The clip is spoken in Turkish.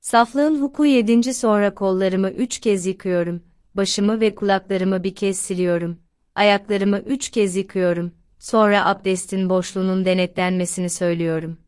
Saflığın huku yedinci sonra kollarımı üç kez yıkıyorum, başımı ve kulaklarımı bir kez siliyorum, ayaklarımı üç kez yıkıyorum, sonra abdestin boşluğunun denetlenmesini söylüyorum.